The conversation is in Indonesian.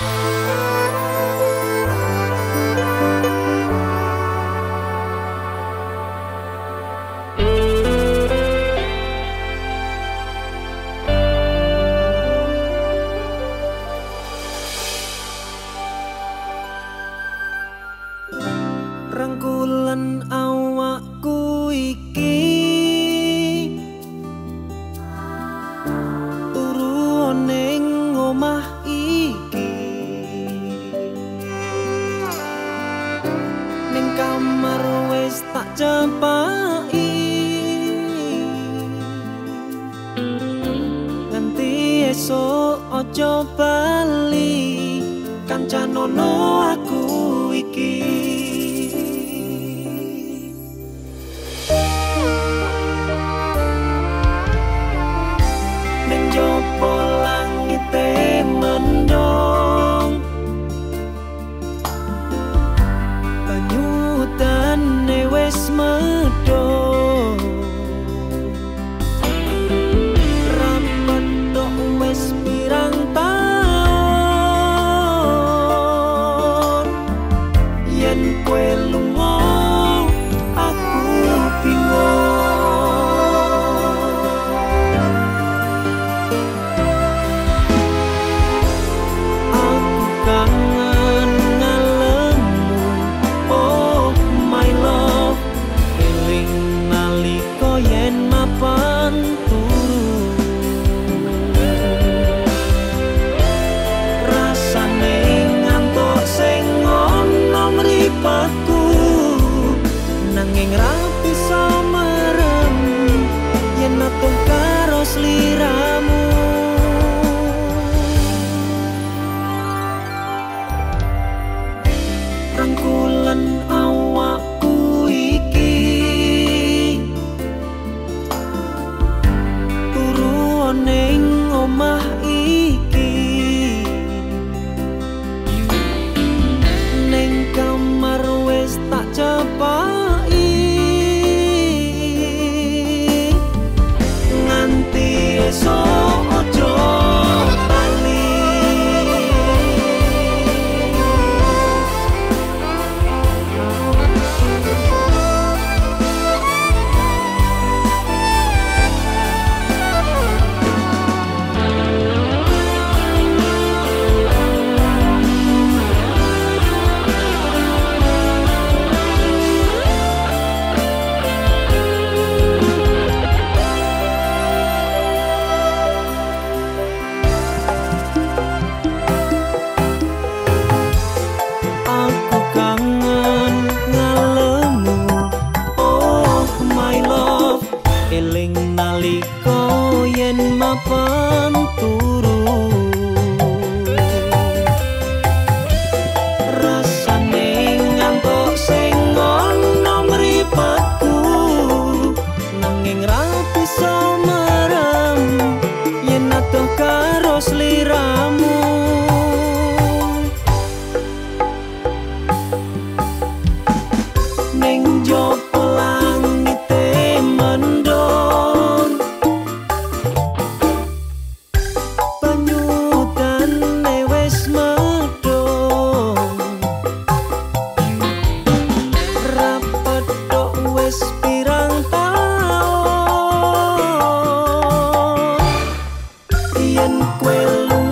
Música tak capai, Nanti esok ojo bali. Kancanono aku vuelo biên quê lung